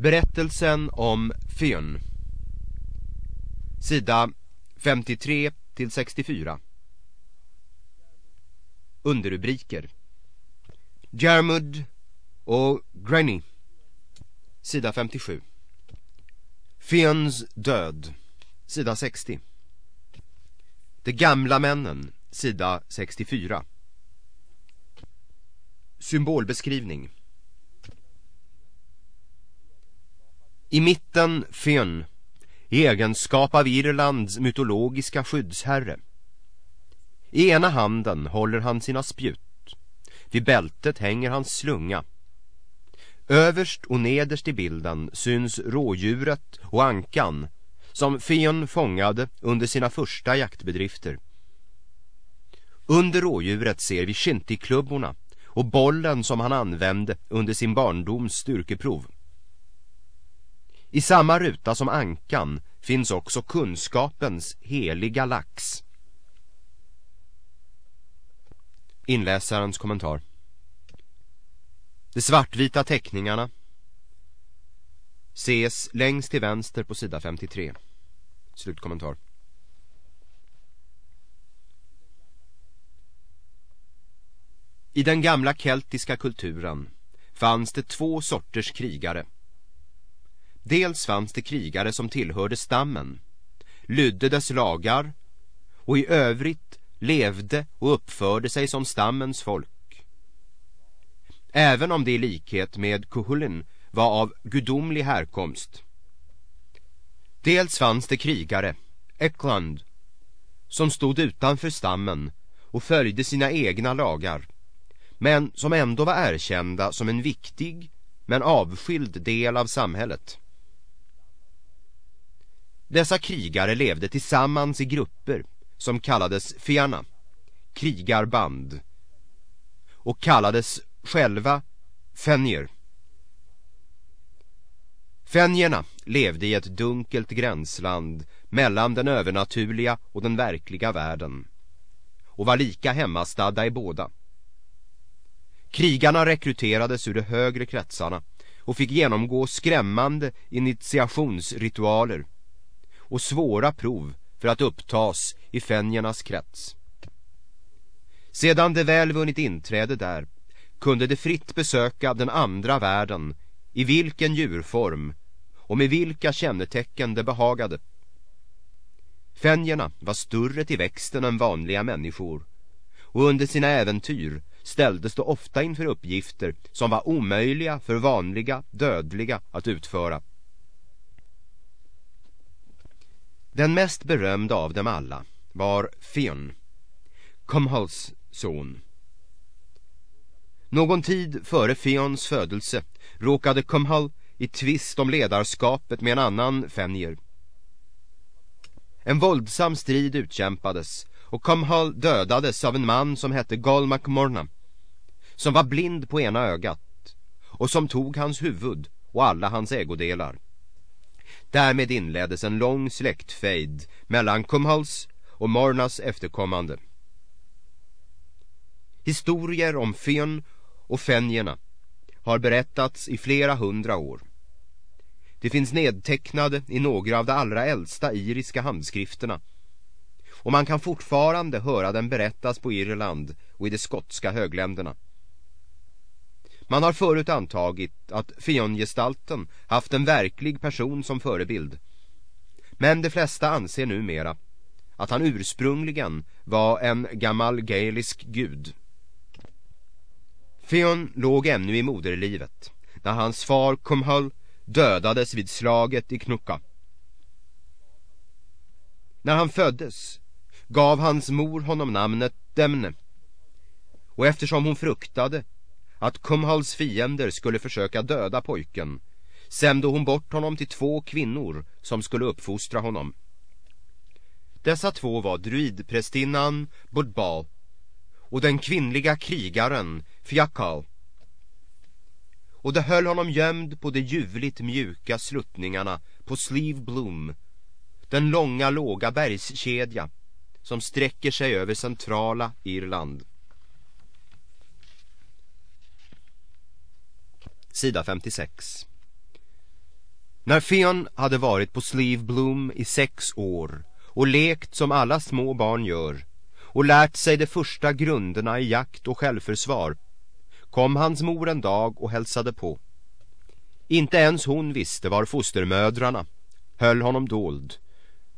Berättelsen om Fionn Sida 53 till 64 Underrubriker. Jarmud och Granny. Sida 57 Fions död. Sida 60 De gamla männen. Sida 64 Symbolbeskrivning. I mitten Fionn i egenskap av Irlands mytologiska skyddsherre. I ena handen håller han sina spjut. Vid bältet hänger hans slunga. Överst och nederst i bilden syns rådjuret och ankan som Fion fångade under sina första jaktbedrifter. Under rådjuret ser vi shintiklubborna och bollen som han använde under sin barndoms styrkeprov. I samma ruta som ankan finns också kunskapens heliga lax. Inläsarens kommentar De svartvita teckningarna ses längst till vänster på sida 53. Slutkommentar. I den gamla keltiska kulturen fanns det två sorters krigare. Dels fanns det krigare som tillhörde stammen, lydde dess lagar och i övrigt levde och uppförde sig som stammens folk. Även om det i likhet med Kuhulin var av gudomlig härkomst. Dels fanns det krigare, Ekland, som stod utanför stammen och följde sina egna lagar, men som ändå var erkända som en viktig men avskild del av samhället. Dessa krigare levde tillsammans i grupper som kallades fiana, krigarband, och kallades själva fenjer. Fenjerna levde i ett dunkelt gränsland mellan den övernaturliga och den verkliga världen och var lika hemmastadda i båda. Krigarna rekryterades ur de högre kretsarna och fick genomgå skrämmande initiationsritualer och svåra prov för att upptas i fenjernas krets. Sedan de väl vunnit inträde där kunde de fritt besöka den andra världen i vilken djurform och med vilka kännetecken det behagade. Fenjerna var större till växten än vanliga människor och under sina äventyr ställdes de ofta inför uppgifter som var omöjliga för vanliga dödliga att utföra. Den mest berömda av dem alla var Fion, Cumhalls son. Någon tid före Fions födelse råkade Cumhall i tvist om ledarskapet med en annan Fenjer. En våldsam strid utkämpades och Cumhall dödades av en man som hette Galmak Morna som var blind på ena ögat och som tog hans huvud och alla hans ägodelar. Därmed inleddes en lång släktfejd mellan Kumhals och Mornas efterkommande. Historier om Fön och Fenjerna har berättats i flera hundra år. Det finns nedtecknade i några av de allra äldsta iriska handskrifterna och man kan fortfarande höra den berättas på Irland och i de skotska högländerna. Man har förut antagit att Fiongestalten haft en verklig person som förebild. Men de flesta anser numera att han ursprungligen var en gammal gaelisk gud. Fion låg ännu i moderlivet när hans far Kumhull dödades vid slaget i Knucka. När han föddes gav hans mor honom namnet Demne och eftersom hon fruktade att Kumhals fiender skulle försöka döda pojken sände hon bort honom till två kvinnor som skulle uppfostra honom. Dessa två var druidprästinnan Budbal och den kvinnliga krigaren Fjakal. Och det höll honom gömd på de ljuvligt mjuka sluttningarna på Sleeve Bloom, den långa låga bergskedja som sträcker sig över centrala Irland. Sida 56 När Fion hade varit på Sleeve Bloom i sex år och lekt som alla små barn gör och lärt sig de första grunderna i jakt och självförsvar kom hans mor en dag och hälsade på. Inte ens hon visste var fostermödrarna höll honom dold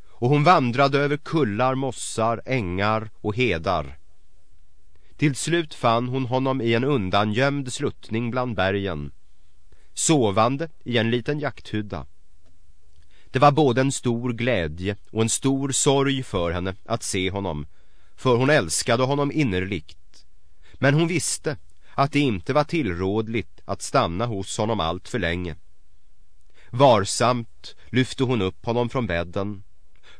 och hon vandrade över kullar, mossar, ängar och hedar. Till slut fann hon honom i en undangömd sluttning bland bergen sovande i en liten jakthydda. Det var både en stor glädje och en stor sorg för henne att se honom, för hon älskade honom innerligt. Men hon visste att det inte var tillrådligt att stanna hos honom allt för länge. Varsamt lyfte hon upp honom från bädden,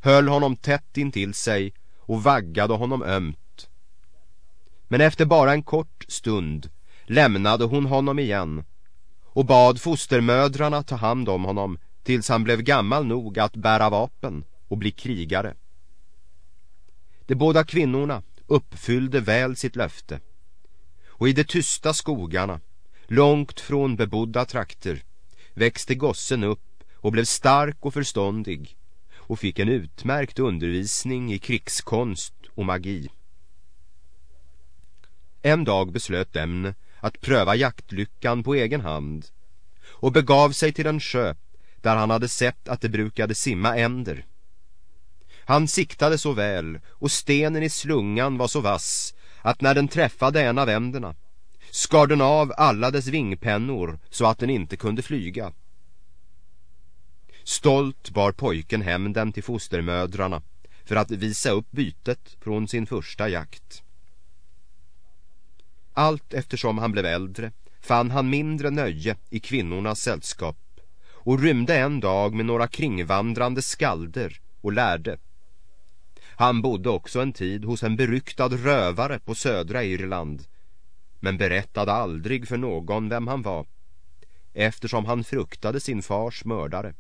höll honom tätt intill sig och vaggade honom ömt. Men efter bara en kort stund lämnade hon honom igen och bad fostermödrarna ta hand om honom tills han blev gammal nog att bära vapen och bli krigare. De båda kvinnorna uppfyllde väl sitt löfte och i de tysta skogarna, långt från bebodda trakter, växte gossen upp och blev stark och förståndig och fick en utmärkt undervisning i krigskonst och magi. En dag beslöt Demne att pröva jaktlyckan på egen hand och begav sig till en sjö där han hade sett att det brukade simma änder. Han siktade så väl och stenen i slungan var så vass att när den träffade en av änderna skar den av alla dess vingpennor så att den inte kunde flyga. Stolt bar pojken hem den till fostermödrarna för att visa upp bytet från sin första jakt. Allt eftersom han blev äldre fann han mindre nöje i kvinnornas sällskap och rymde en dag med några kringvandrande skalder och lärde. Han bodde också en tid hos en beryktad rövare på södra Irland men berättade aldrig för någon vem han var eftersom han fruktade sin fars mördare.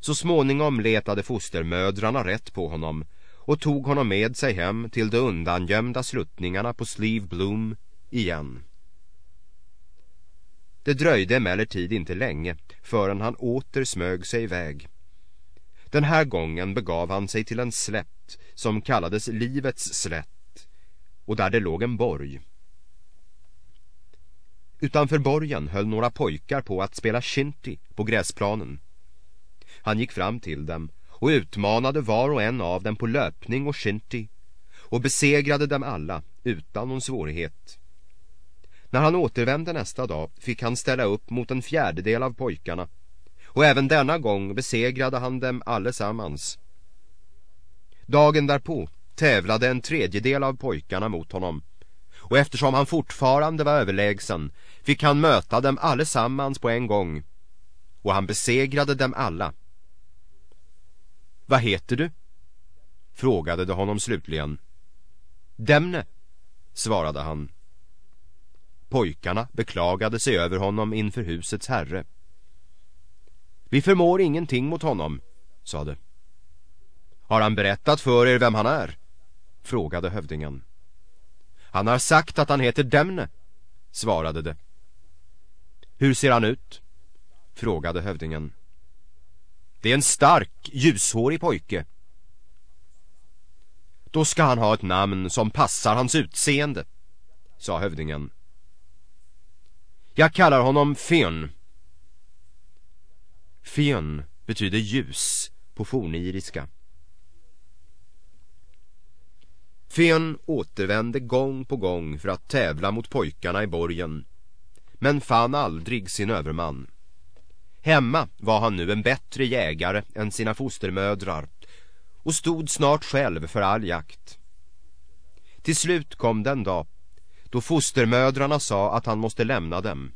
Så småningom letade fostermödrarna rätt på honom och tog honom med sig hem till de undangömda sluttningarna på Sleeve Bloom igen. Det dröjde emellertid inte länge förrän han åter smög sig iväg. Den här gången begav han sig till en slätt som kallades Livets slätt och där det låg en borg. Utanför borgen höll några pojkar på att spela shinty på gräsplanen. Han gick fram till dem och utmanade var och en av dem på löpning och shinty och besegrade dem alla utan någon svårighet. När han återvände nästa dag fick han ställa upp mot en fjärdedel av pojkarna och även denna gång besegrade han dem allesammans. Dagen därpå tävlade en tredjedel av pojkarna mot honom och eftersom han fortfarande var överlägsen fick han möta dem allesammans på en gång och han besegrade dem alla. Vad heter du? Frågade de honom slutligen. Demne, svarade han. Pojkarna beklagade sig över honom inför husets herre. Vi förmår ingenting mot honom, sade. Har han berättat för er vem han är? Frågade hövdingen. Han har sagt att han heter Demne, svarade det. Hur ser han ut? Frågade hövdingen. Det är en stark, ljushårig pojke. Då ska han ha ett namn som passar hans utseende, sa hövdingen. Jag kallar honom Fön. Fön betyder ljus på forniriska. Fön återvände gång på gång för att tävla mot pojkarna i borgen men fann aldrig sin överman. Hemma var han nu en bättre jägare än sina fostermödrar och stod snart själv för all jakt. Till slut kom den dag då fostermödrarna sa att han måste lämna dem.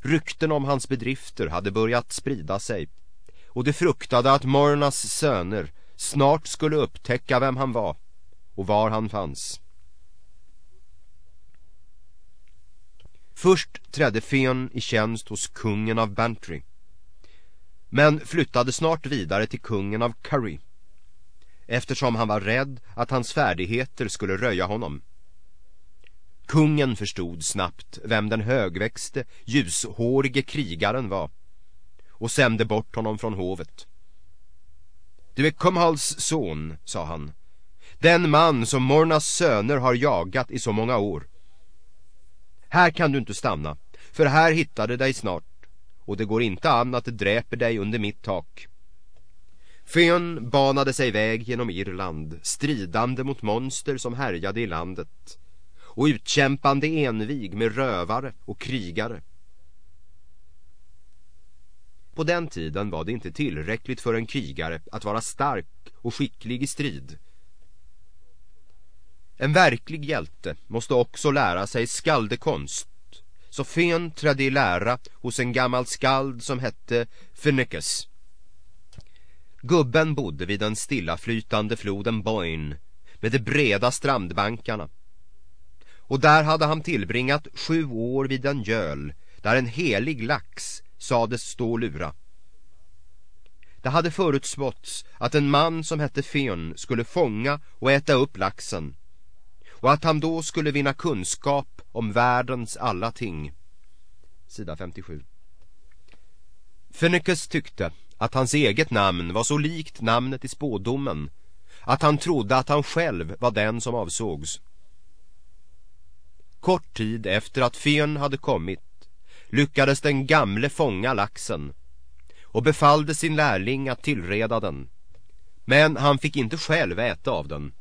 Rykten om hans bedrifter hade börjat sprida sig och de fruktade att Mornas söner snart skulle upptäcka vem han var och var han fanns. Först trädde Fen i tjänst hos kungen av Bantry men flyttade snart vidare till kungen av Curry eftersom han var rädd att hans färdigheter skulle röja honom. Kungen förstod snabbt vem den högväxte, ljushårige krigaren var och sände bort honom från hovet. Du är Kumhals son, sa han. Den man som Mornas söner har jagat i så många år. Här kan du inte stanna, för här hittar det dig snart och det går inte an att det dräper dig under mitt tak. Fön banade sig väg genom Irland, stridande mot monster som härjade i landet och utkämpande envig med rövare och krigare. På den tiden var det inte tillräckligt för en krigare att vara stark och skicklig i strid. En verklig hjälte måste också lära sig skaldekonst. Så Fen trädde i lära hos en gammal skald som hette Fenekes. Gubben bodde vid den stillaflytande floden Boyne med de breda strandbankarna. Och där hade han tillbringat sju år vid en göl där en helig lax sades stå och lura. Det hade förutspåtts att en man som hette Fen skulle fånga och äta upp laxen och att han då skulle vinna kunskap om världens alla ting. Sida 57. Fenekes tyckte att hans eget namn var så likt namnet i spådomen att han trodde att han själv var den som avsågs. Kort tid efter att Fen hade kommit lyckades den gamle fånga laxen och befallde sin lärling att tillreda den. Men han fick inte själv äta av den.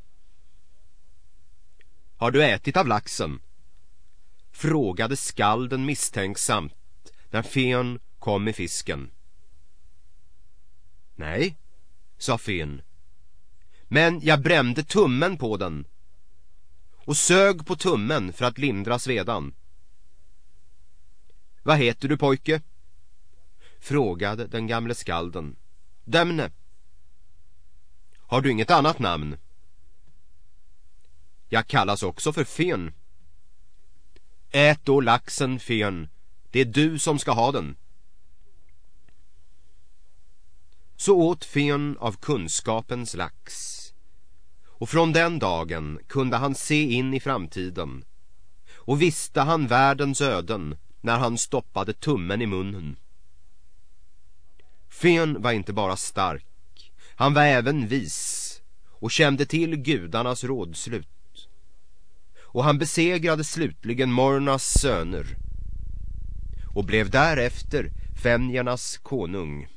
Har du ätit av laxen? Frågade skalden misstänksamt när Fen kom med fisken. Nej, sa Fen. Men jag brände tummen på den och sög på tummen för att lindra svedan. Vad heter du pojke? Frågade den gamle skalden. Dämne. Har du inget annat namn? Jag kallas också för Fen. Ät då laxen, Fen. Det är du som ska ha den. Så åt Fen av kunskapens lax. Och från den dagen kunde han se in i framtiden. Och visste han världens öden när han stoppade tummen i munnen. Fen var inte bara stark, han var även vis och kände till gudarnas rådslut och han besegrade slutligen Mornas söner och blev därefter Fenjernas konung.